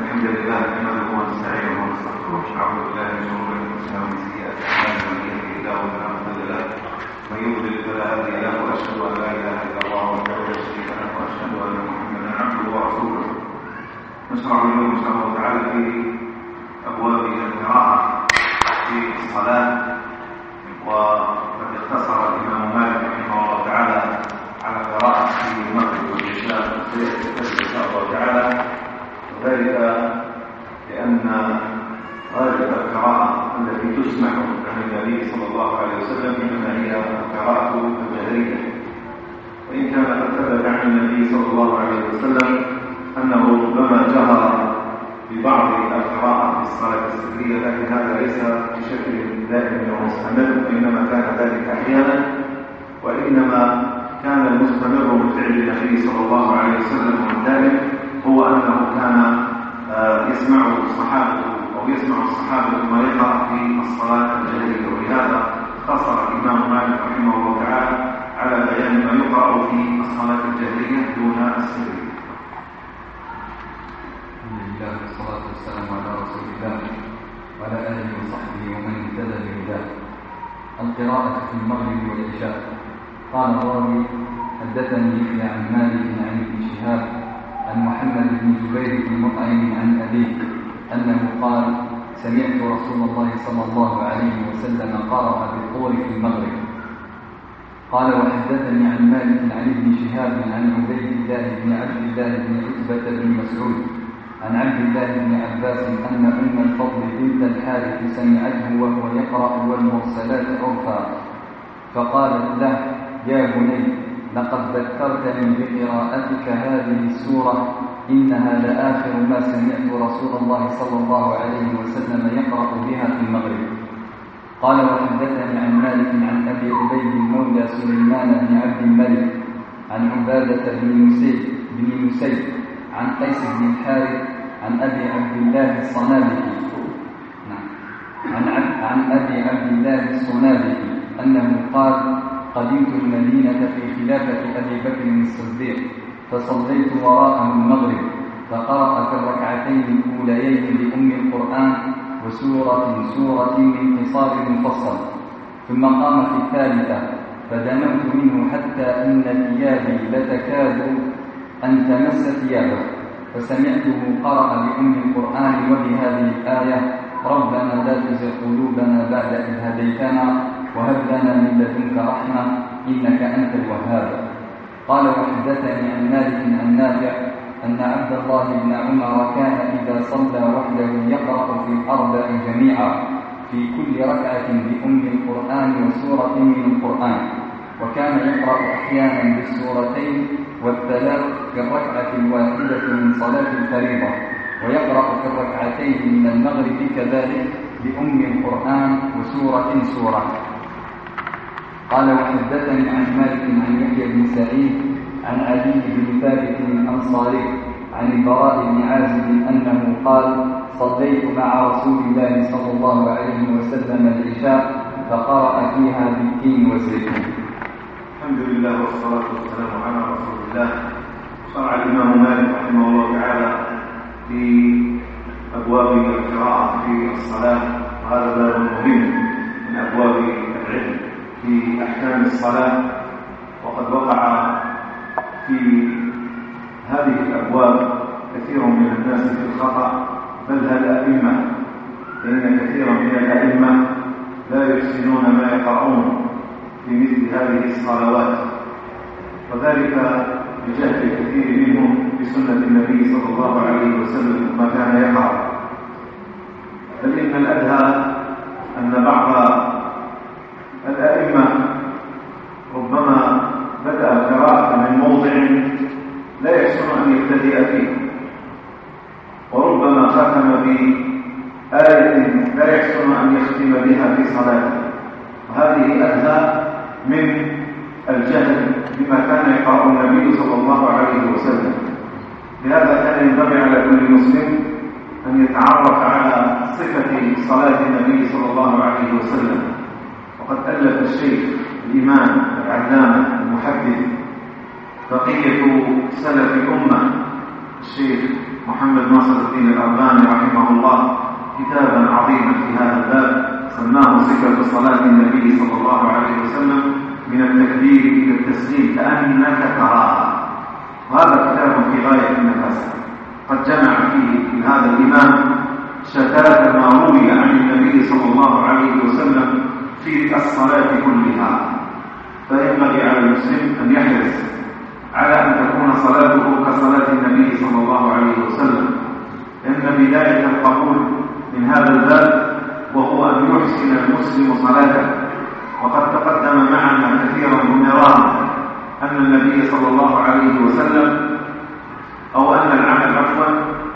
الحمد لله نحمده ونستعينه ونستغفره ونعوذ بالله من شرور أنفسنا ومن سيئات أعمالنا من يهده الله فلا مضل له ومن يضلل فلا هادي له وأشهد أن لا إله إلا الله وحده لا شريك له وأشهد أن محمدا عبده ورسوله. نشرع اليوم إن شاء الله تعالى في أبواب القراءة في الصلاة وقد اختصر الإمام مالك رحمه الله تعالى على قراءة في المغرب والعشاء سيأتي إن شاء الله تعالى. وذلك لأن غالب القراءة التي تسمع عن النبي صلى الله عليه وسلم إنما هي القراءة الجهرية وإن كان قد ثبت عن النبي صلى الله عليه وسلم أنه ربما جهر ببعض القراءة في الصلاة السرية لكن هذا ليس بشكل دائم ومستمر وإنما كان ذلك أحيانا وإنما كان المستمر من فعل النبي صلى الله عليه وسلم والدائم هو أنه كان يسمع الصحابة أو يسمع الصحابة ما يقرأ في الصلاة الجهرية ولهذا اختصر الإمام مالك رحمه الله تعالى على بيان ما يقرأ في الصلاة الجهرية دون السرية الحمد لله والصلاة والسلام على رسول الله وعلى آله وصحبه ومن اهتدى بهداه. القراءة في المغرب والعشاء. قال الراوي حدثني يحيى عن مالك عن ابن شهاب عن محمد بن جبير بن مطعم عن أبيه أنه قال سمعت رسول الله صلى الله عليه وسلم قرأ بالطور في المغرب. قال وحدثني عن مالك عن ابن شهاب عن عبيد الله بن عبد الله بن عتبة بن مسعود عن عبد الله بن عباس أن أم الفضل بنت الحارث سمعته وهو يقرأ والمرسلات عرفا فقالت له يا بني لقد ذكرتني بقراءتك هذه السورة إنها لآخر ما سمعت رسول الله صلى الله عليه وسلم يقرأ بها في المغرب. قال وحدثني عن مالك عن أبي عبيد مولى سليمان بن عبد الملك عن عبادة بن مسيب بن مسيب عن قيس بن الحارث عن أبي عبد الله الصنابحي نعم. عن, عن أبي عبد الله الصنابحي أنه قال قدمت المدينة في خلافة أبي بكر الصديق فصليت وراءه المغرب فقرأ في الركعتين الأوليين لأم القرآن وسورة سورة من قصار مفصل ثم قام في الثالثة فدنوت منه حتى إن ثيابي لتكاد أن تمس ثيابه فسمعته قرأ بأم القرآن وبهذه الآية ربنا لا تزغ قلوبنا بعد إذ هديتنا وهب لنا من لدنك رحمة إنك أنت الوهاب. قال وحدثني عن مالك عن نافع أن عبد الله بن عمر كان إذا صلى وحده يقرأ في الأربع جميعا في كل ركعة بأم القرآن وسورة من القرآن. وكان يقرأ أحيانا بالسورتين والثلاث في الركعة الواحدة من صلاة الفريضة ويقرأ في الركعتين من المغرب كذلك بأم القرآن وسورة سورة. قال وحدثني عن مالك عن يحيى بن سعيد عن علي بن ثابت الأنصاري عن البراء بن عازب أنه قال صليت مع رسول الله صلى الله عليه وسلم العشاء فقرأ فيها بالتين والزيتون الحمد لله والصلاة والسلام على رسول الله. شرع الإمام مالك رحمه الله تعالى في أبواب القراءة في الصلاة. وهذا باب مهم من أبواب العلم. في أحكام الصلاة وقد وقع في هذه الأبواب كثير من الناس في الخطأ بل الأئمة لأن كثيرا من الأئمة لا يحسنون ما يقرؤون في مثل هذه الصلوات. وذلك بجهل الكثير منهم بسنة النبي صلى الله عليه وسلم ما كان يقرأ. بل إن الأدهى أن بعض الأئمة ربما بدأ القراءة من موضع لا يحسن أن يبتدئ فيه. وربما ختم بآية لا يحسن أن يختم بها في صلاته. وهذه أدهى من الجهل بما كان يقرأ النبي صلى الله عليه وسلم. لهذا كان ينبغي على كل مسلم أن يتعرف على صفة صلاة النبي صلى الله عليه وسلم. وقد ألف الشيخ الإمام العلامة المحدث بقية سلف الأمة الشيخ محمد ناصر الدين الألباني رحمه الله كتابا عظيما في هذا الباب سماه صفة صلاة النبي صلى الله عليه وسلم من التكبير إلى التسليم كأنك تراها. وهذا كتاب في غاية النفاسة قد جمع فيه في هذا الإمام شتات ما روي الصلاة كلها. فينبغي على المسلم أن يحرص على أن تكون صلاته كصلاة النبي صلى الله عليه وسلم. لأن بداية القبول من هذا الباب وهو أن يحسن المسلم صلاته. وقد تقدم معنا كثيرا ومرارا أن النبي صلى الله عليه وسلم أو أن العمل عفوا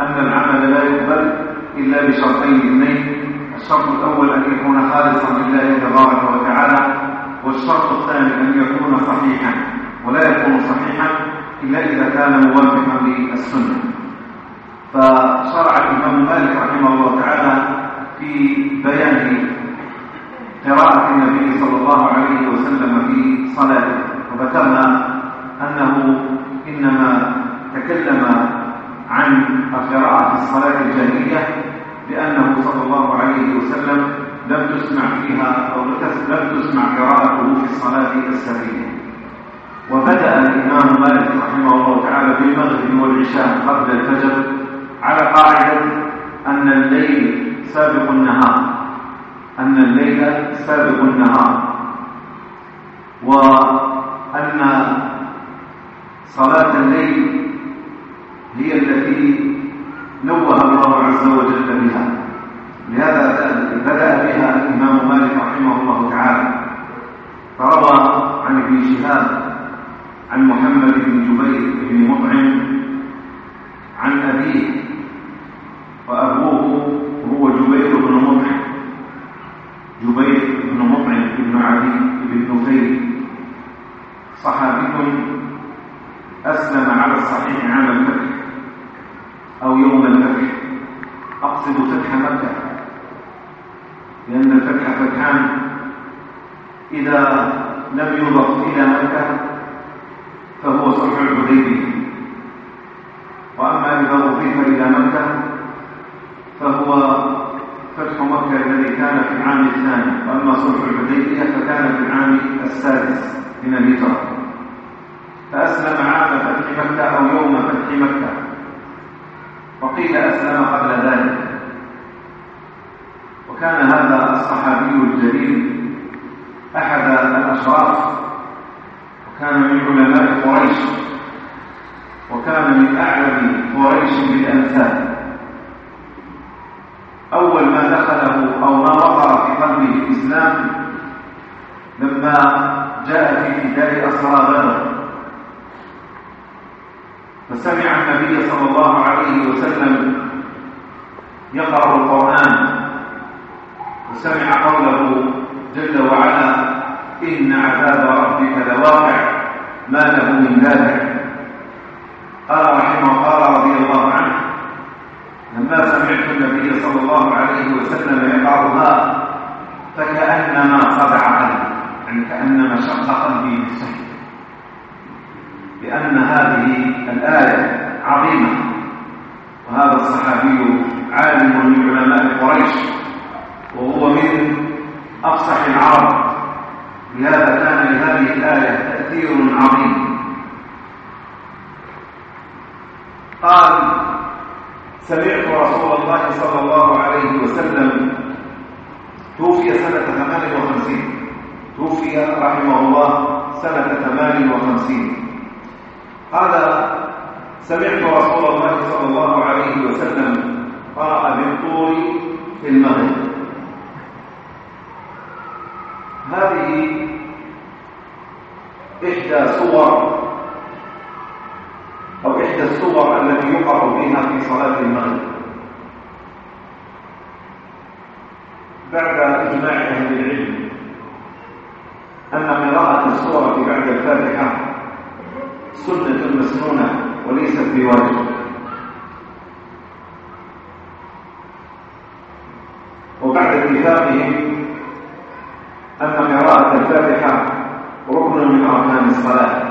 أن العمل لا يقبل إلا بشرطين اثنين. الشرط الأول أن يكون خالصا لله تبارك وتعالى والشرط الثاني أن يكون صحيحا ولا يكون صحيحا إلا إذا كان موافقا للسنة. فشرع الإمام مالك رحمه الله تعالى في بيان قراءة النبي صلى الله عليه وسلم في صلاته وذكرنا أنه إنما تكلم عن القراءة في الصلاة الجاهلية لأنه صلى الله عليه وسلم لم تسمع فيها أو لم تسمع قراءته في الصلاة السرية وبدأ الإمام مالك رحمه الله تعالى بالمغرب والعشاء قبل الفجر على قاعدة أن الليل سابق النهار. أن الليل سابق النهار. وأن صلاة الليل هي التي نوه الله عز وجل بها لهذا بدأ بها الإمام مالك رحمه الله تعالى فروى عن ابن شهاب عن محمد بن جبير بن مطعم عن أبيه وأبوه هو جبير بن مطعم جبير بن مطعم بن عدي بن نفيل صحابي أسلم على الصحيح عام الفتح أو يوم الفتح أقصد فتح مكة لأن الفتح فتحان إذا لم يضف إلى مكة فهو صلح الحديبية وأما إذا أضيف إلى مكة فهو فتح مكة الذي كان في العام الثاني وأما صلح الحديبية فكان في العام السادس من الهجرة فأسلم عام فتح مكة أو يوم فتح مكة وقيل أسلم قبل ذلك وكان هذا الصحابي الجليل أحد الأشراف وكان من علماء قريش وكان من أعلم قريش بالأمثال. أول ما دخله أو ما وقر في قلبه الإسلام لما جاء في فداء أسرى بدر. فسمع النبي صلى الله عليه وسلم يقرأ القرآن وسمع قوله جل وعلا إن عذاب ربك لواقع ما له من دافع قال رحمه قال رضي الله عنه لما سمعت النبي صلى الله عليه وسلم يقرأها فكأنما صدع قلبي يعني كأنما شق قلبي بالسهل لأن هذه الآية عظيمة وهذا الصحابي عالم من علماء قريش وهو من أفصح العرب لهذا كان لهذه الآية تأثير عظيم. قال سمعت رسول الله صلى الله عليه وسلم توفي سنة 58 توفي رحمه الله سنة 58 قال سمعت رسول الله صلى الله عليه وسلم قرأ بالطور في المغرب. هذه إحدى صور الصور التي يقرأ بها في صلاة المغرب. بعد إجماع أهل العلم أن قراءة السورة بعد الفاتحة سنة مسنونة وليست بواجب وبعد اتفاقهم أن قراءة الفاتحة ركن من أركان الصلاة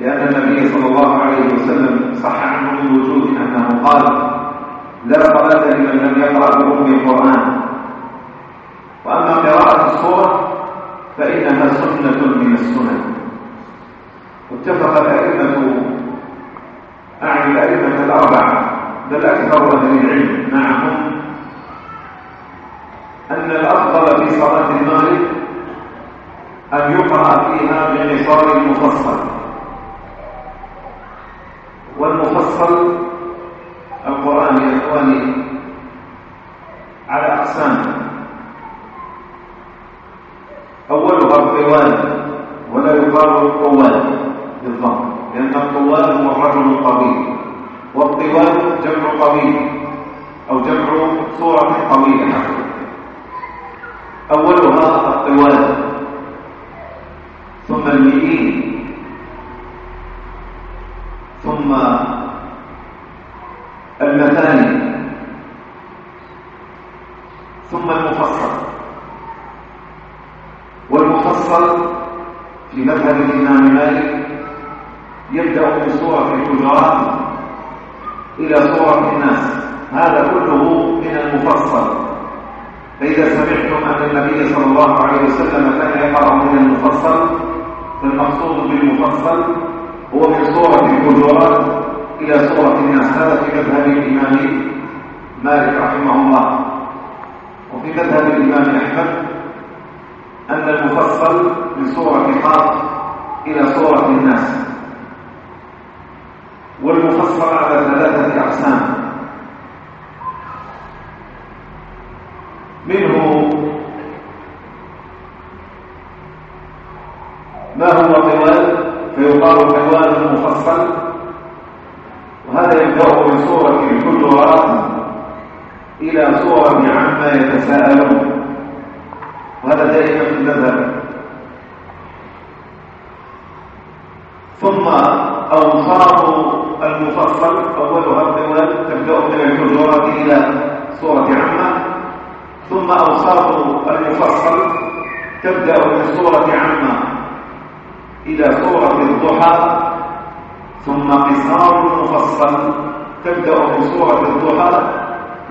لأن النبي صلى الله عليه وسلم صح عنه من أنه قال لا صلاة لمن لم يقرأ بأم القرآن. وأما قراءة الصورة فإنها سنة من السنن. واتفق الأئمة أعني الأئمة الأربعة بل أكثر أهل العلم معهم أن الأفضل في صلاة المغرب أن يقرأ فيها بقصار مفصل والمفصل القرآن يا إخواني على أقسام الطوال ولا يقال الطوال بالضبط لأن الطوال هو الرجل الطويل والطوال جمع طويل أو جمع صورة طويلة أولها الطوال ثم المئين ثم المثاني ثم المفصل والمفصل في مذهب الإمام مالك يبدأ من سورة الحجرات إلى سورة الناس. هذا كله من المفصل. فإذا سمعتم أن النبي صلى الله عليه وسلم كان يقرأ من المفصل فالمقصود بالمفصل هو من سورة الحجرات إلى سورة الناس. هذا في مذهب الإمام مالك رحمه الله. وفي مذهب الإمام أحمد أن المفصل من سورة قاف إلى سورة الناس. والمفصل على ثلاثة أقسام. منه ما هو طوال فيقال طوال مفصل. وهذا يبدأ من سورة الحجرات إلى سورة عما يتساءلون. وهذا دائما في المذهب. ثم أوصاف المفصل أولها الطوال تبدأ من الحجرات إلى سورة عامة ثم أوصاف المفصل تبدأ من سورة عامة إلى سورة الضحى ثم قصار المفصل تبدأ من سورة الضحى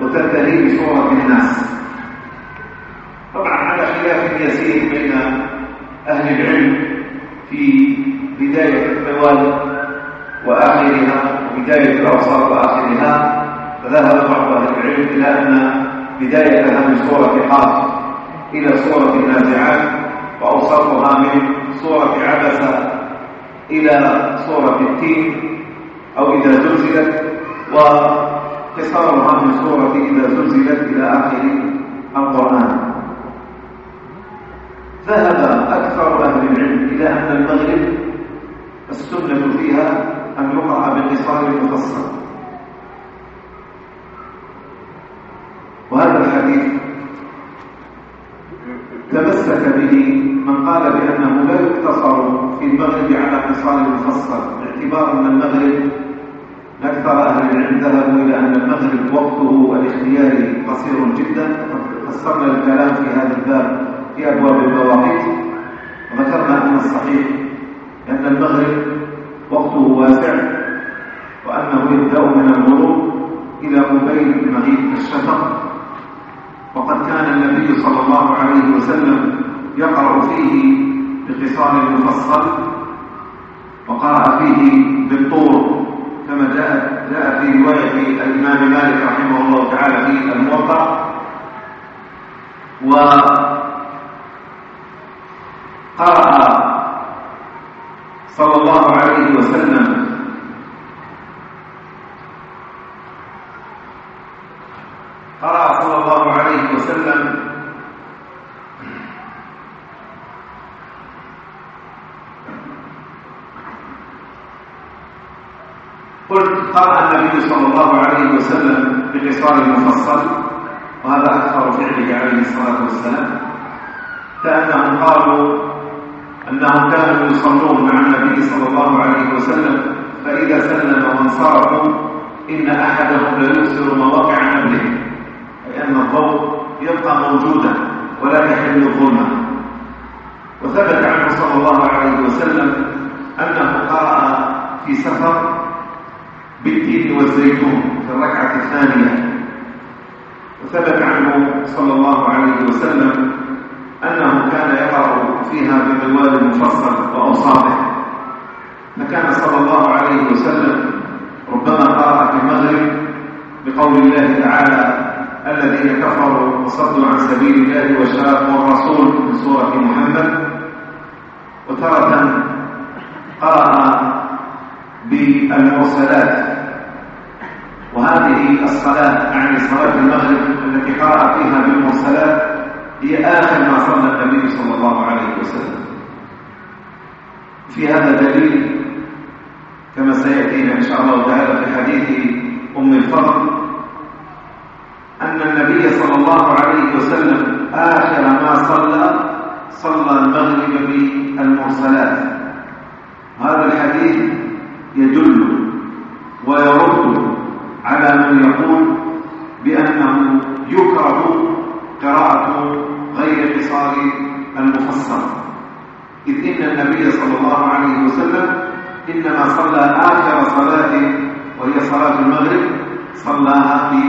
وتنتهي بسورة الناس. طبعا على خلاف يسير بين أهل العلم في بداية الطوال وآخرها وبداية الأوساط وآخرها فذهب بعض أهل العلم إلى أن بدايتها من سورة قاف إلى سورة النازعات وأوسطها من سورة عبسة إلى سورة التين أو إذا زلزلت وقصارها من سورة إذا زلزلت إلى آخر القرآن. ذهب أكثر أهل العلم إلى أن المغرب السنة فيها أن يقرأ بالقصار المفصل. وهذا الحديث تمسك به من قال بأنه لا يقتصر في المغرب على قصار المفصل باعتبار أن المغرب أكثر أهل العلم ذهبوا إلى أن المغرب وقته الاختياري قصير جدا فسرنا الكلام في هذا الباب في أبواب المواقيت وذكرنا أن الصحيح أن المغرب وقته واسع وأنه يبدأ من الغروب إلى قبيل مغيب الشفق. وقد كان النبي صلى الله عليه وسلم يقرأ فيه بقصار المفصل وقرأ فيه بالطور كما جاء جاء في رواية الإمام مالك رحمه الله تعالى في الموقع وقرأ الله عليه وسلم. قرأ صلى الله عليه وسلم قلت قرأ النبي صلى الله عليه وسلم بقصار المفصل وهذا أكثر فعله عليه الصلاة والسلام. كأنهم قالوا أنهم كانوا يصلون مع النبي صلى الله عليه وسلم فإذا سلم وانصرفوا إن أحدهم ليبصر مواقع نبله أن الضوء يبقى موجودا ولا يحل الظلمة وثبت عنه صلى الله عليه وسلم أنه قرأ في سفر بالتين والزيتون في الركعة الثانية. وثبت عنه صلى الله عليه وسلم أنه كان يقرأ فيها بطوال المفصل وأوساطه فكان صلى الله عليه وسلم ربما قرأ في المغرب بقول الله تعالى الذين كفروا وصدوا عن سبيل الله وشاقوا الرسول من سورة محمد. وترة قرأ بالمرسلات. وهذه الصلاة يعني صلاة المغرب التي قرأ فيها بالمرسلات هي آخر ما صلى النبي صلى الله عليه وسلم. في هذا دليل كما سيأتينا إن شاء الله تعالى في حديث أم الفضل أن النبي صلى الله عليه وسلم آخر ما صلى صلى المغرب بالمرسلات. هذا الحديث آخر صلاة وهي صلاة المغرب صلاها في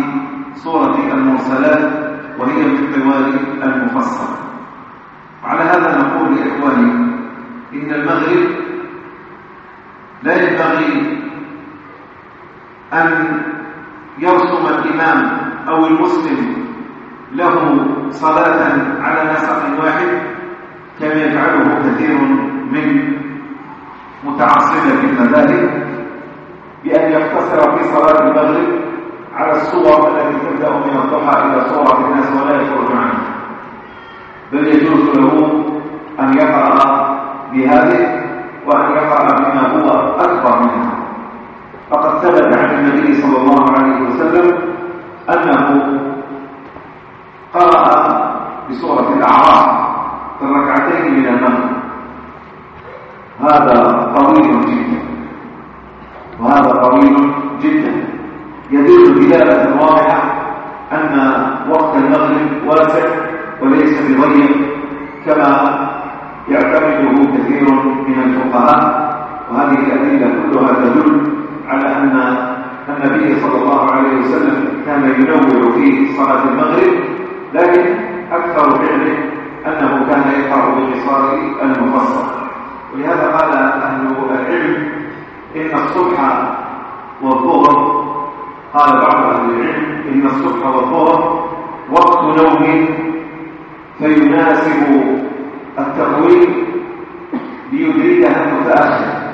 سورة المرسلات وهي من طوال المفصل. وعلى هذا نقول لإخواني إن المغرب لا ينبغي أن يرسم الإمام أو المسلم له صلاة على نسق واحد كما يفعله كثير من متعصبة المذاهب بأن يقتصر في صلاة المغرب على الصور التي تبدأ من الضحى إلى صورة الناس ولا يخرج عنها بل يجوز له أن يقرأ بهذه وأن يقرأ بما هو أكبر منها فقد ثبت عن النبي صلى الله عليه وسلم أنه قرأ بسورة الأعراف في الركعتين من المغرب هذا طويل جدا طويل جدا. يدل دلالة واضحة أن وقت المغرب واسع وليس بضيق كما يعتمده كثير من الفقهاء. وهذه الأدلة كلها تدل على أن النبي صلى الله عليه وسلم كان ينوع في صلاة المغرب لكن أكثر فعله أنه كان يقرأ بقصار المفصل. ولهذا قال أهل العلم إن الصبح والظهر قال بعض أهل العلم إن الصبح والظهر وقت نوم فيناسب التقويم ليدركها المتأخر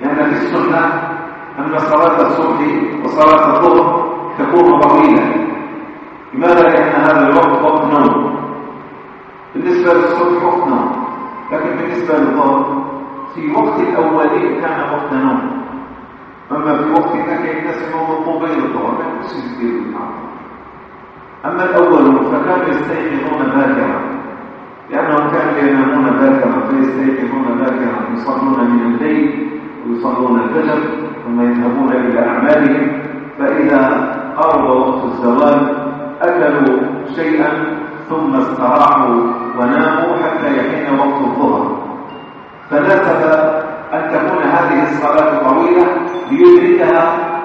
لأن في السنة أن صلاة الصبح وصلاة الظهر تكون طويلة. لماذا؟ لأن هذا الوقت وقت نوم. بالنسبة للصبح وقت نوم. لكن بالنسبة للظهر في وقت الأولين كان وقت نوم. أما في وقت الأكل الناس ينوموا قبيل الظهر ما يكونش كثير أما الأول فكانوا يستيقظون باكرا لأنهم كانوا ينامون باكرا فيستيقظون باكرا يصلون من الليل ويصلون الفجر ثم يذهبون إلى أعمالهم. فإذا قرب وقت الزوال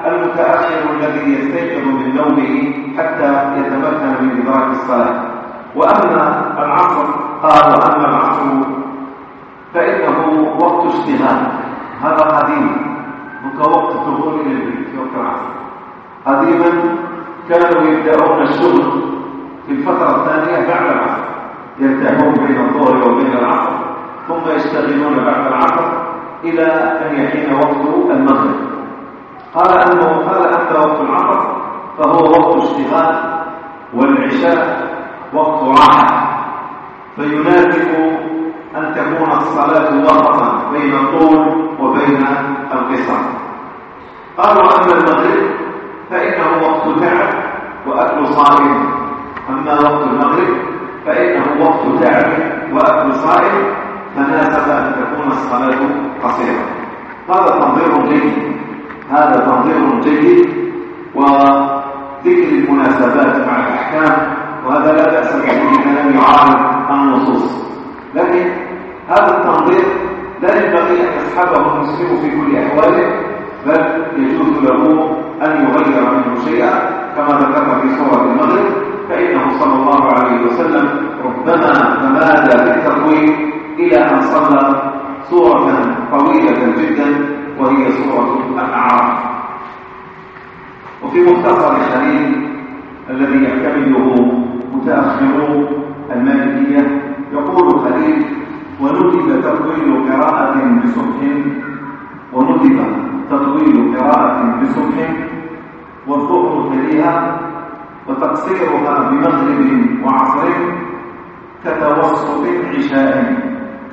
المتأخر الذي يستيقظ من نومه حتى يتمكن من إدراك الصلاة. وأما العصر قال وأما العصر فإنه وقت اشتغال. هذا قديم. وكوقت الدخول إلى البيت في وقت العصر. قديما كانوا يبدأون الشغل في الفترة الثانية بعد العصر. يرتاحون بين الظهر وبين العصر ثم يشتغلون بعد العصر إلى أن يحين وقت المغرب. قال أنه قال أنت وقت العصر فهو وقت اشتغال والعشاء وقت راحة. فيناسب أن تكون الصلاة وسطا بين الطول وبين القصر. قالوا أما المغرب فإنه وقت تعب وأكل صائم. أما وقت المغرب فإنه وقت تعب وأكل صائم. فناسب أن تكون الصلاة قصيرة. هذا تنظير جيد. هذا تنظير جيد وذكر المناسبات مع الأحكام وهذا لا بأس به لم يعارض النصوص. لكن هذا التنظير لا ينبغي أن يصحبه المسلم في كل أحواله بل يجوز له أن يغير منه شيئا. كما ذكر في سورة المغرب فإنه صلى الله عليه وسلم ربما تمادى بالتطويل إلى أن صلى سورة طويلة جدا وهي سورة الأعراف. وفي مختصر الحديث الذي يعتمده متأخرو المالكية يقول خليل وندب تطويل قراءة بصبح وندب تطويل قراءة بصبح والظهر تليها وتقصيرها بمغرب وعصر كتوسط عشاء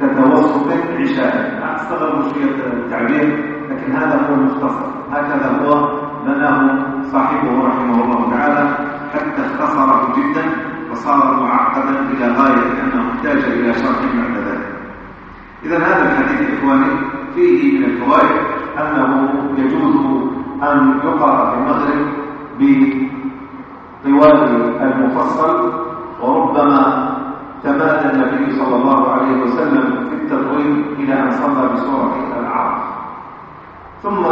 كتوسط عشاء استغرب شوية التعبير. لكن هذا هو المختصر. هكذا هو بناه صاحبه رحمه الله تعالى حتى اختصره جدا وصار معقدا إلى غاية أنه احتاج إلى شرح بعد ذلك. اذا هذا الحديث إخواني فيه من الفوائد أنه يجوز أن يقرأ في المغرب بطوال المفصل وربما تمادى النبي صلى الله عليه وسلم في التطويل إلى أن صلى بسورة الأعراف ثم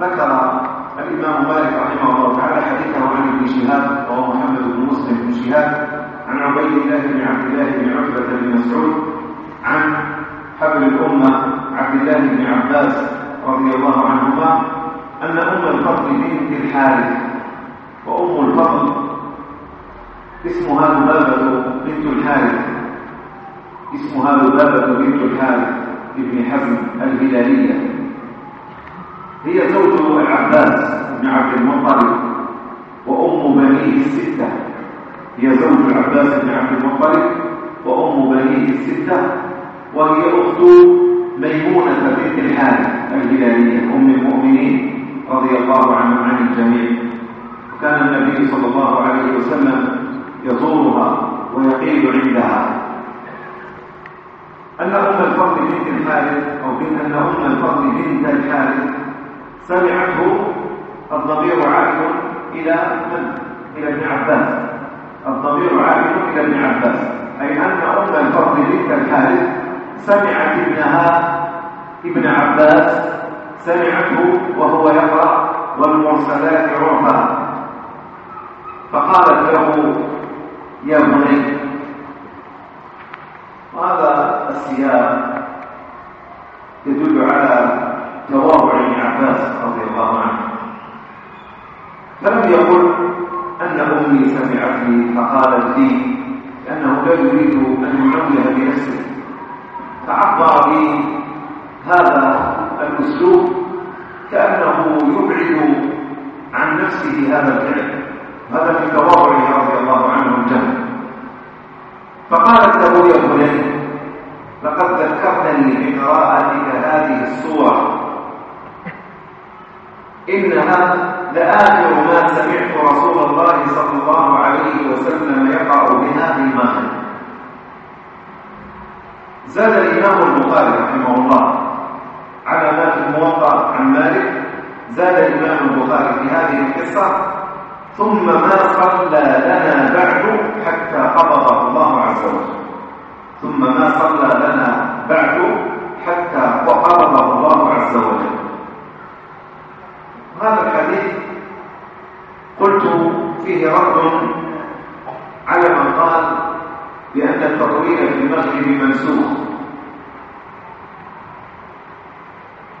ذكر الإمام مالك رحمه الله تعالى حديثه عن ابن شهاب وهو محمد بن مسلم بن شهاب عن عبيد الله بن عبد الله بن عتبة بن مسعود عن حبل الأمة عبد الله بن عباس رضي الله عنهما أن أم الفضل بنت الحارث وأم الفضل اسمها لبابة بنت الحارث اسمها لبابة بنت الحارث ابن حزم الهلالية هي زوج العباس بن عبد المطلب وأم بنيه الستة هي زوج العباس بن عبد المطلب وأم بنيه الستة وهي أخت ميمونة بنت الحارث الهلالية أم المؤمنين رضي الله عنهم عن الجميع وكان النبي صلى الله عليه وسلم يزورها ويقيل عندها أن أم الفضل بنت الحارث أو بنت أن أم الفضل بنت الحارث سمعته الضمير عائد إلى من؟ إلى ابن عباس الضمير عائد إلى ابن عباس أي أن أم الفضل بنت الحارث سمعت ابنها ابن عباس سمعته وهو يقرأ والمرسلات عرفا فقالت له يا بني وهذا السياق يدل على تواضع ابن عباس رضي الله عنه فلم يقل أن أمي سمعتني فقالت لي لأنه لا يريد أن ينوه بنفسه فعبر بهذا الأسلوب كأنه يبعد عن نفسه هذا الفعل هذا من تواضعه رضي الله عنه الجهل فقالت له يا بني لقد ذكرتني بقراءتك هذه السوره إنها لآخر ما سمعت رسول الله صلى الله عليه وسلم يقرأ بها في المغرب زاد الإمام البخاري رحمه الله على ما في الموقع عن مالك زاد الإمام البخاري في هذه القصة ثم ما صلى لنا بعد حتى قبضه الله عز وجل ثم ما صلى لنا بعد حتى قبضه الله عز وجل هذا الحديث قلت فيه رد على من قال بأن التطويل في المغرب منسوخ.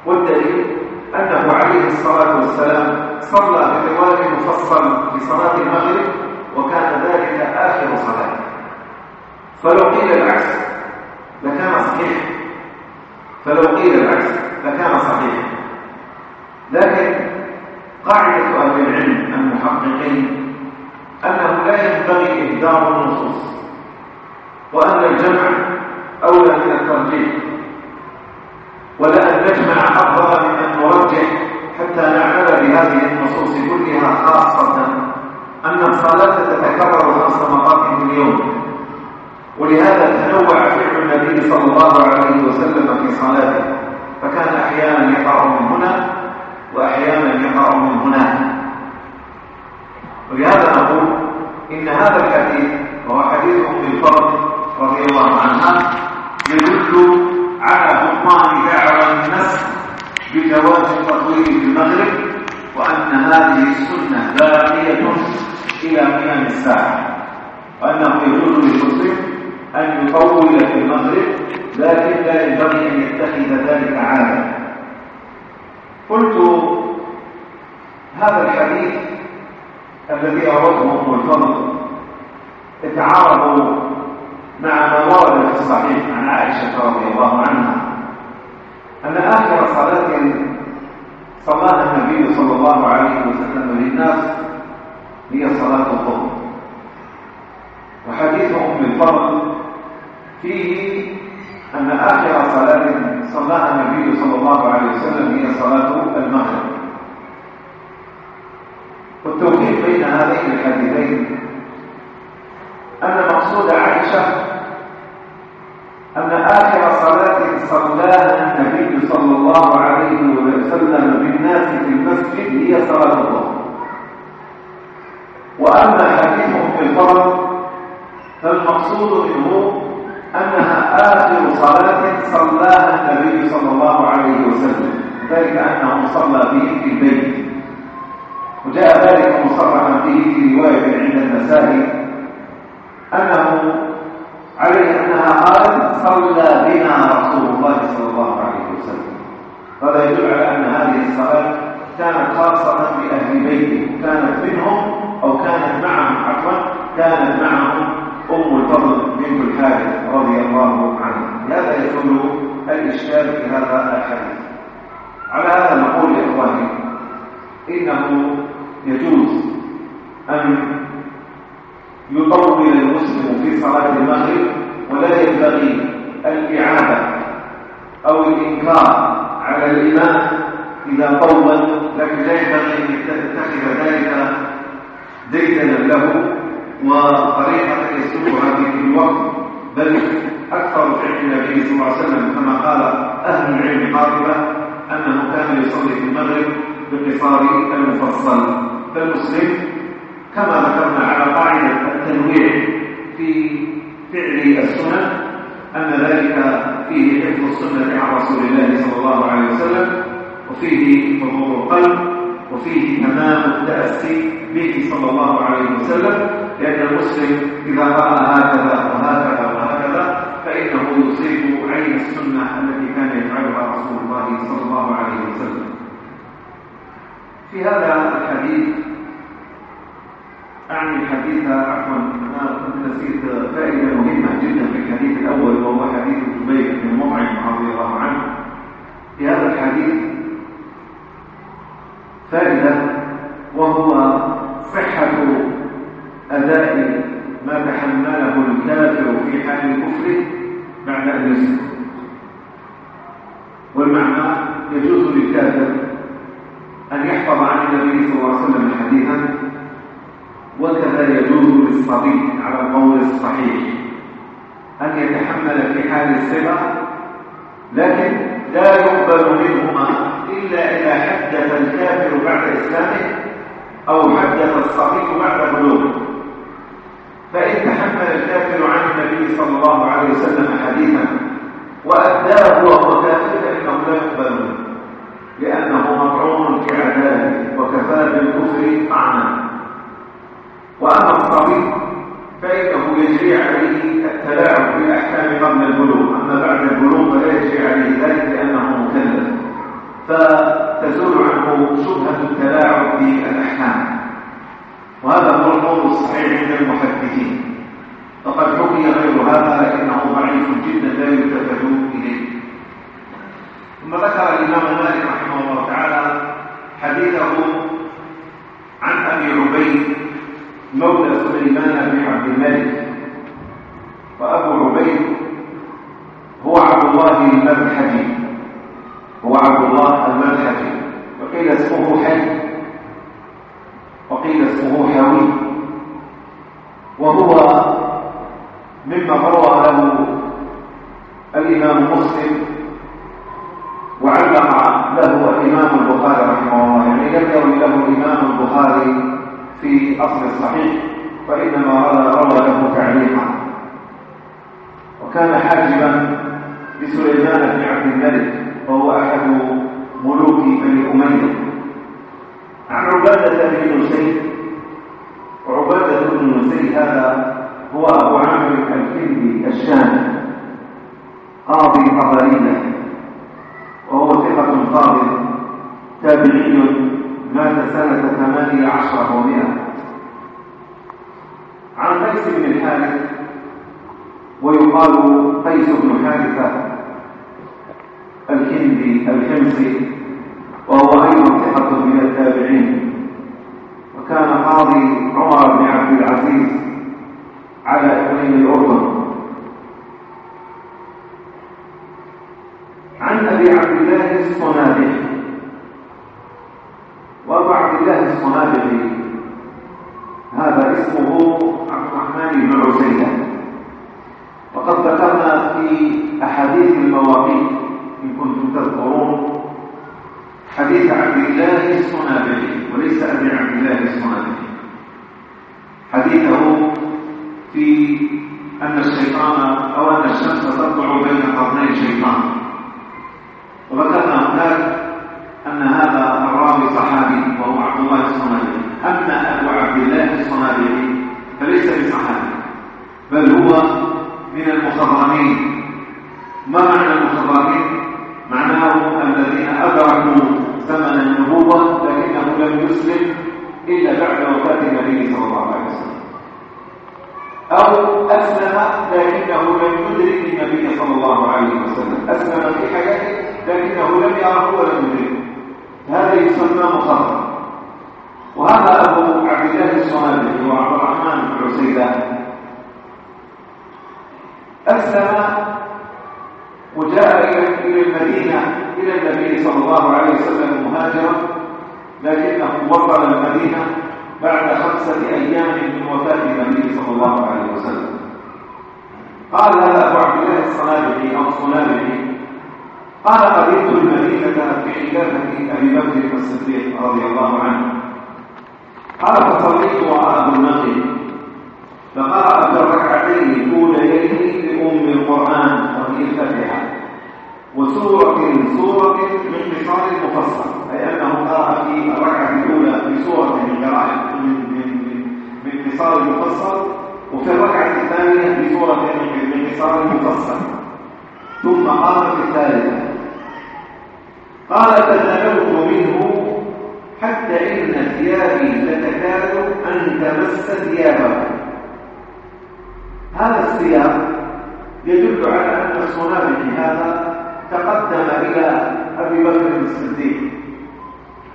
والدليل أنه عليه الصلاة والسلام صلى بحوار مفصل في صلاة المغرب وكان ذلك آخر صلاة. فلو قيل العكس لكان صحيح. فلو قيل العكس لكان صحيح لكن قاعدة أهل العلم المحققين أنه لا ينبغي إهدار النصوص وأن الجمع أولى من الترجيح ولا أن نجمع أفضل من أن نرجح حتى نعمل بهذه النصوص كلها خاصة أن الصلاة تتكرر خمس مرات في اليوم ولهذا تنوع فعل النبي صلى الله عليه وسلم في صلاته فكان أحيانا يقرأ من هنا وأحيانا يقع من هناك ولهذا نقول إن هذا الحديث وهو حديث أم الفضل رضي الله عنها يدل على بطلان دعوى النسخ بجواز التطويل في المغرب وأن هذه السنة باقية إلى قيام الساعة وأنه يجوز للمسلم أن يطول في المغرب لكن لا ينبغي أن يتخذ ذلك عادة قلت هذا الحديث الذي أردته أم الفضل يتعارض مع ما ورد في الصحيح عن عائشة رضي الله عنها أن آخر صلاة صلاها النبي صلى الله عليه وسلم للناس هي صلاة الظهر. وحديث أم الفضل فيه أن آخر صلاة صلاها النبي صلى الله عليه وسلم هي صلاة المغرب. والتوفيق بين هذين الحديثين أن مقصود عائشة أن آخر صلاة صلاها النبي صلى الله عليه وسلم بالناس في المسجد هي صلاة الظهر. وأما حديثهم في الفرض فالمقصود منه أنها آخر صلاة صلاها النبي صلى الله عليه وسلم. ذلك أنه صلى فيه في البيت. وجاء ذلك مصرحا به في رواية عند النسائي أنه عليه أنها قالت صلى بنا رسول الله صلى الله عليه وسلم. هذا يدل على أن هذه الصلاة digamos, صلى الله عليه وسلم. في هذا الحديث أعني الحديث عفوا أنا نسيت فائدة مهمة جدا في الحديث الأول وهو حديث جبير بن مطعم رضي الله عنه. في هذا الحديث فائدة وهو صحة أداء ما تحمله الكافر في حال كفره بعد أن يسلم والمعنى يجوز للكافر أن يحفظ عن النبي صلى الله عليه وسلم حديثا وكذا يجوز للصبي على القول الصحيح. أن يتحمل في حال الصغر لكن لا يقبل منهما إلا إذا حدث الكافر بعد إسلامه أو حدث الصبي بعد بلوغه. فإن تحمل الكافر عن النبي صلى الله عليه وسلم حديثا وأداه وهو كافر فإنه لا يقبل لأنه مطعون عداله وكفى بالكفر طعنا وأما الصبي فإنه يجري عليه التلاعب بالأحكام قبل البلوغ. أما بعد البلوغ فلا يجري عليه ذلك لأنه مكلف. فتزول عنه شبهة التلاعب بالأحكام. وهذا هو القول الصحيح عند المحدثين. فقد حكي غير هذا لكنه ضعيف جدا لا يلتفت إليه. ثم ذكر الإمام مالك حديثه عن أبي عبيد مولى سليمان بن عبد الملك. وأبو عبيد هو عبد الله المذحجي هو عبد الله المذحجي وقيل اسمه حي وقيل اسمه حوي وهو مما روى له الإمام مسلم وعلق له الإمام البخاري رحمه الله يعني لم يروي له الإمام البخاري في أصل الصحيح وإنما روى له تعليقا وكان حاجبا لسليمان بن عبد الملك وهو أحد ملوك بني أمية عن عبادة بن نسير وعبادة بن نسير هذا هو أبو عامر الكندي الشامي قاضي قبلية وهو ثقة فاضل تابعي مات سنة ثمانية عشر ومئة عن قيس بن الحارث ويقال قيس بن حارثة الهندي الحمصي وهو أيضا ثقة من التابعين وكان قاضي عمر بن عبد العزيز على اقليم الأردن. عن أبي عبد الله الصنابحي وأبو عبد الله الصنابحي هذا اسمه عبد الرحمن بن عسيلة وقد ذكرنا في أحاديث المواقيت إن كنتم تذكرون حديث عبد الله الصنابحي وليس أبي عبد الله الصنابحي حديثه في أن الشيطان أو أن الشمس تطلع بين قرني الشيطان وذكرنا هناك أن هذا الراوي صحابي وهو عبد الله الصنابحي أما أبو عبد الله الصنابحي فليس بصحابي بل هو من المخضرمين ما معنى المخضرمين؟ معناه الذين أدركوا زمن النبوة لكنه لم يسلم إلا بعد وفاة النبي صلى الله عليه وسلم أو أسلم لكنه لم يدرك النبي صلى الله عليه وسلم أسلم في حياته لكنه لم يره ولم يدركه هذا يسمى مخضر وهذا أبو عبد الله الصنابحي وعبد الرحمن بن عسيدان أسلم وجاء إلى المدينة إلى النبي صلى الله عليه وسلم مهاجرا لكنه وصل المدينة بعد خمسة أيام من وفاة النبي صلى الله عليه وسلم. قال أبو عبد الله الصنابحي أو الصنابحي قال قدمت المدينة في خلافة أبي بكر الصديق رضي الله عنه. قال فصليت وراء ابو النقي فقرأ في الركعتين الأوليين لأم القرآن وهي الفاتحة. وسورة سورة من قصار مفصل أي أنه قرأ في الركعة الأولى في سورة من قراءة من من من قصار مفصل وفي الركعة الثانية في سورة من قصار مفصل ثم قام في الثالثة قال فتنوت منه حتى إن ثيابي لتكاد أن تمس ثيابه. هذا السياق يدل على أن الصنابحي هذا تقدم إلى أبي بكر الصديق.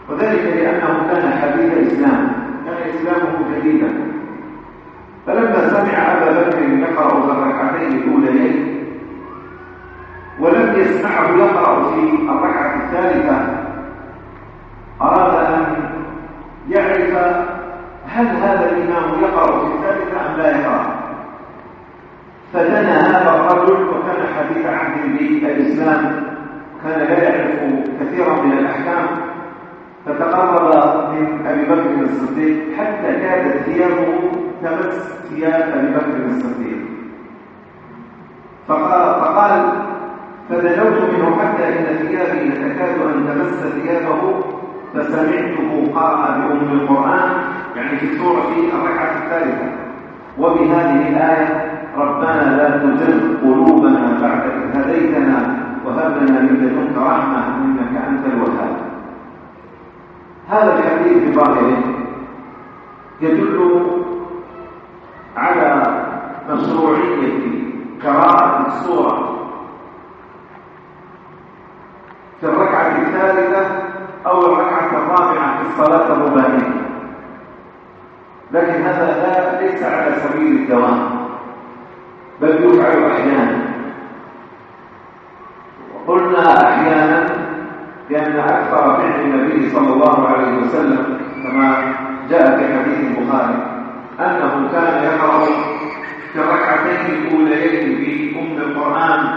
وذلك لأنه كان حديث الإسلام كان إسلامه جديدا. فلما سمع أبا بكر يقرأ الركعتين الأوليين ولم يسمعه يقرأ في الركعة الثالثة أراد أن يعرف هل هذا الإمام يقرأ في الثالثة أم لا يقرأ. فدنا هذا الرجل حديث عهد بالإسلام كان لا يعرف كثيرا من الأحكام فتقرب من أبي بكر الصديق حتى كادت ثيابه تمس ثياب أبي بكر الصديق. فقال, فقال فدنوت منه حتى إن ثيابي لتكاد أن تمس ثيابه فسمعته قرأ بأم القرآن يعني في سورة الركعة الثالثة. وبهذه الآية ربنا لا تزغ قلوبنا بعد إذ هديتنا وهب لنا من لدنك رحمة إنك أنت الوهاب. هذا الحديث بظاهره يدل على مشروعية قراءة السورة. في الركعة الثالثة أو الركعة الرابعة في الصلاة الرباعية لكن هذا لا ليس على سبيل الدوام. بل يفعل أحيانا. وقلنا أحيانا لأن أكثر فعل النبي صلى الله عليه وسلم كما جاء في حديث البخاري أنه كان يقرأ في الركعتين الأوليين بأم القرآن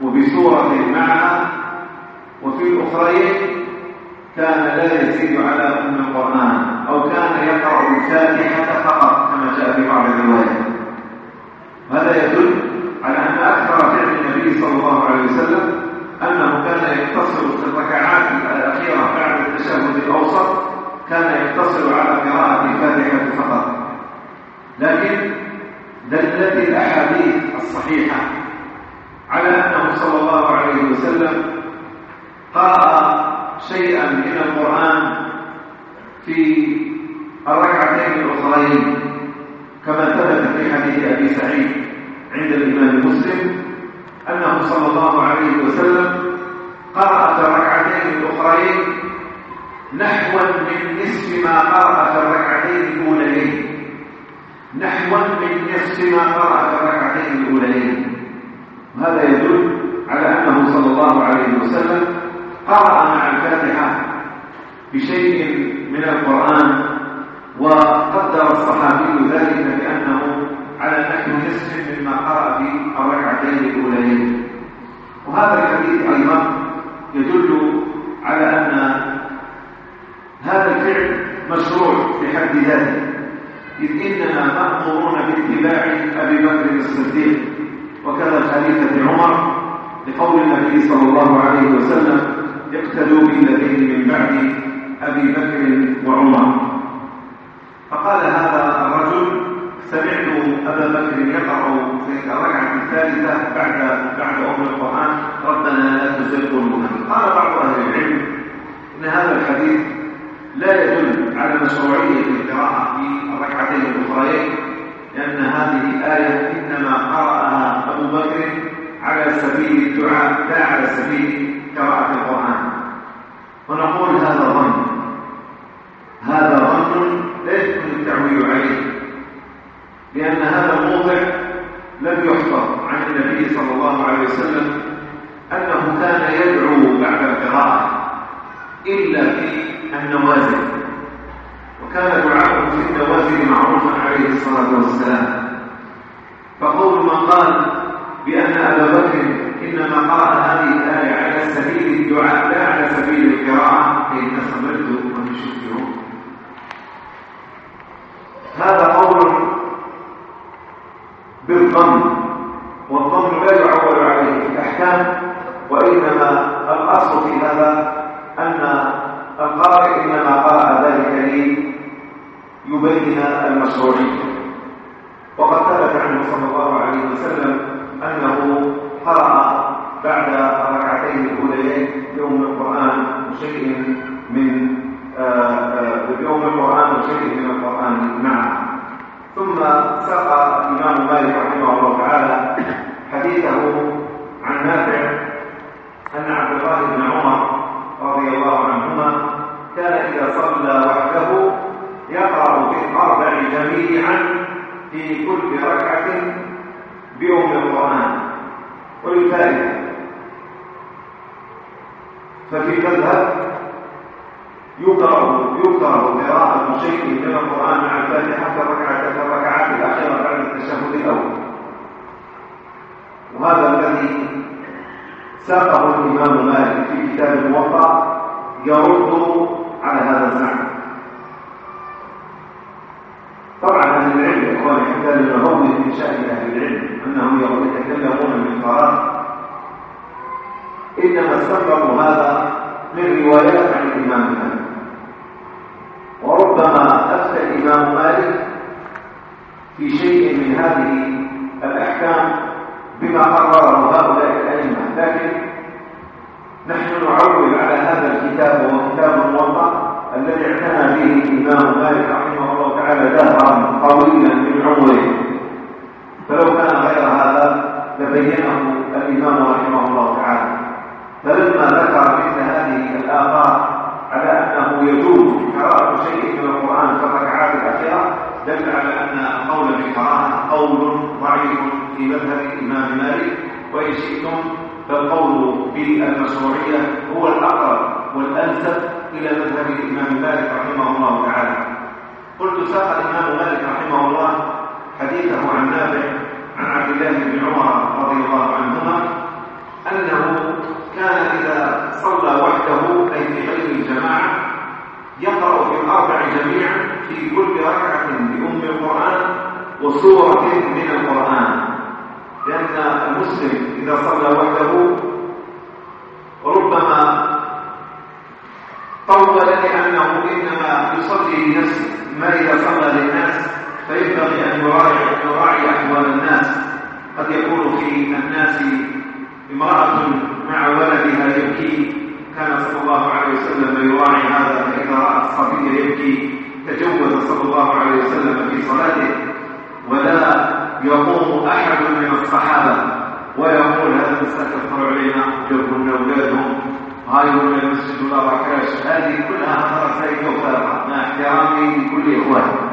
وبسورة معها وفي الأخرين كان لا يزيد على أم القرآن أو كان يقرأ الفاتحة فقط كما جاء في بعض الروايات. هذا يدل على أن أكثر فعل النبي صلى الله عليه وسلم أنه كان يقتصر في الركعات الأخيرة بعد التشهد الأوسط كان يقتصر على قراءة الفاتحة فقط. لكن دلت الأحاديث الصحيحة على أنه صلى الله عليه وسلم قرأ شيئا من القرآن في الركعتين الأخرين كما ثبت في حديث أبي سعيد. عند الإمام مسلم أنه صلى الله عليه وسلم قرأ في الركعتين الأخرين نحوا من نصف ما قرأ في الركعتين الأولين نحوا من نصف ما قرأ في الركعتين الأولين وهذا يدل على أنه صلى الله عليه وسلم قرأ مع الفاتحة بشيء من القرآن وقدر الصحابي ذلك بأنه على نحو نصف مما قرأ في الركعتين الأولين وهذا الحديث أيضا يدل على أن هذا الفعل مشروع بحد ذاته إذ إننا مأمورون باتباع أبي بكر الصديق وكذا الخليفة عمر لقول النبي صلى الله عليه وسلم اقتدوا بالذين من بعد أبي بكر وعمر. فقال هذا الرجل سمعت أبا بكر يقرأ في الركعة الثالثة بعد بعد أم القرآن ربنا لا تزغ قلوبنا. قال بعض أهل العلم إن هذا الحديث لا يدل على مشروعية القراءة في الركعتين الأخريين. لأن هذه الآية إنما قرأها أبو بكر على سبيل الدعاء لا على سبيل قراءة القرآن. ونقول هذا ظن. هذا ظن لا يمكن التعويل عليه. لأن هذا الموضع لم يحفظ عن النبي صلى الله عليه وسلم أنه كان يدعو بعد القراءة إلا في النوازل وكان دعاءه في النوازل معروفا عليه الصلاة والسلام من قال بأن أبا بكر إنما قرأ هذه الآية على سبيل الدعاء لا على سبيل القراءة فإن خبرت ومن شكرهم هذا قول بالظن والظن لا يعول عليه في الأحكام وإنما الأصل في هذا أن القارئ إنما قرأ ذلك ليبين المشروعية وقد ثبت عنه صلى الله عليه وسلم أنه قرأ بعد الركعتين الأوليين يوم القرآن وشيء من يوم القرآن وشيء من القرآن معه ثم ساق الإمام مالك رحمه الله تعالى حديثه عن نافع أن عبد الله بن عمر رضي الله عنهما كان إذا صلى وحده يقرأ في الأربع جميعا في كل ركعة بأم القرآن ويفارق ففي المذهب يكره يكره قراءة شيء من القرآن مع الفاتحة في الركعات في الركعات الأخيرة بعد التشهد الأول وهذا الذي ساقه الإمام مالك في كتاب الموقع يرد على هذا الزعم طبعا أهل العلم إخواني حتى لنهون من شأن أهل العلم أنهم يتكلمون من فراغ إنما استنبطوا هذا من روايات عن الإمام مالك. وربما أفتى الإمام مالك في شيء من هذه الأحكام بما قرره هؤلاء لكن نحن نعول على هذا الكتاب وهو كتاب الموضع الذي اعتنى به الإمام مالك رحمه الله تعالى دهرا طويلا من عمره. فلو كان غير هذا لبينه الإمام رحمه الله تعالى. فلما ذكر مثل هذه الآثار على أنه يجوز قراءة شيء من القرآن في الركعات الأخيرة دل على أن القول بالقراءة قول ضعيف في مذهب الإمام مالك وإن شئتم فالقول بالمشروعية هو الأقرب والأنسب إلى مذهب الإمام مالك رحمه الله تعالى. قلت ساق الإمام مالك رحمه الله حديثه عن نافع عن عبد الله بن عمر رضي الله عنهما أنه كان إذا صلى وحده أي في غير الجماعة يقرأ في الأربع جميعا في كل ركعة بأم القرآن وسورة من القرآن. لأن المسلم إذا صلى وحده ربما طول لأنه إنما يصلي لنفسه ما إذا صلى للناس فينبغي أن يراعي يراعي أحوال الناس. قد يكون في الناس امرأة مع ولدها يبكي كان صلى الله عليه وسلم يراعي هذا فإذا رأى الصبي يبكي تجوز صلى الله عليه وسلم في صلاته ولا يقوم أحد من الصحابة ويقول هذا سيكثر علينا جرهم أولادهم هاي من المسجد ولا هذه كلها نظرة سيئة وفارقة مع احترامي لكل إخواني.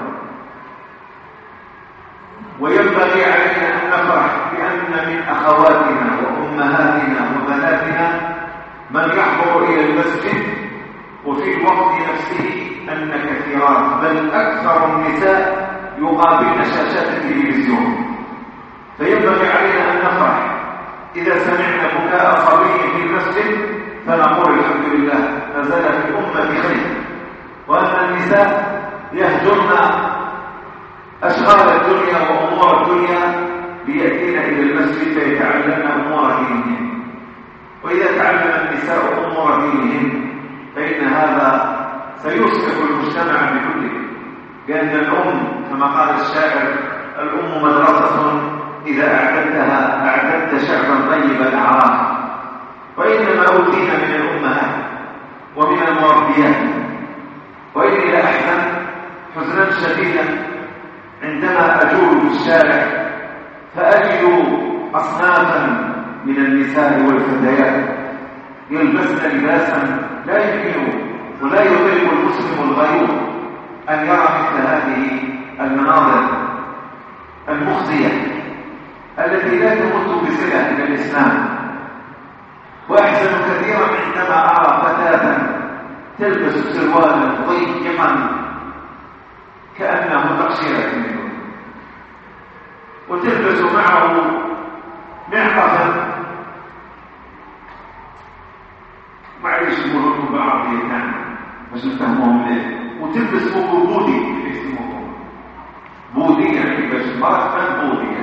وينبغي علينا أن نفرح بأن من أخواتنا وأمهاتنا وبناتنا من يحضر إلى المسجد وفي الوقت نفسه أن كثيرات بل أكثر النساء يقابلن شاشات التلفزيون. فينبغي علينا أن نفرح. إذا سمعنا بكاء صبي في المسجد فنقول الحمد لله نزلت الأمة بخير وأن النساء يهجرن أشغال الدنيا وأمور الدنيا ليأتين إلى المسجد فيتعلمن أمور دينهم. وإذا تعلم النساء أمور دينهم فإن هذا سيصلح المجتمع بكله لأن الأم كما قال الشاعر الأم مدرسة إذا أعددتها أعددت شعبا طيب الأعراف. وإنما أوتينا من الأمهات ومن المربيات وإني لأحزن حزنا شديدا عندما أجول في الشارع فأجد أصنافا من النساء والفتيات يلبسن لباسا لا يمكن ولا يطيق المسلم الغيور أن يرى مثل هذه المناظر المخزية التي لا تمت بصلة إلى الإسلام. كثيرا عندما أرى فتاة تلبس سروالا ضيقا كأنه تقشيرة منه وتلبس معه معطفا معلش يقولون بعض يعني مش نفهمهم ليه؟ وتلبس اسمه بودي اسمه بودي يعني بس ما اسمه بودي.